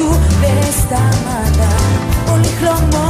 σου δεν σταματά Πολύ χλωμό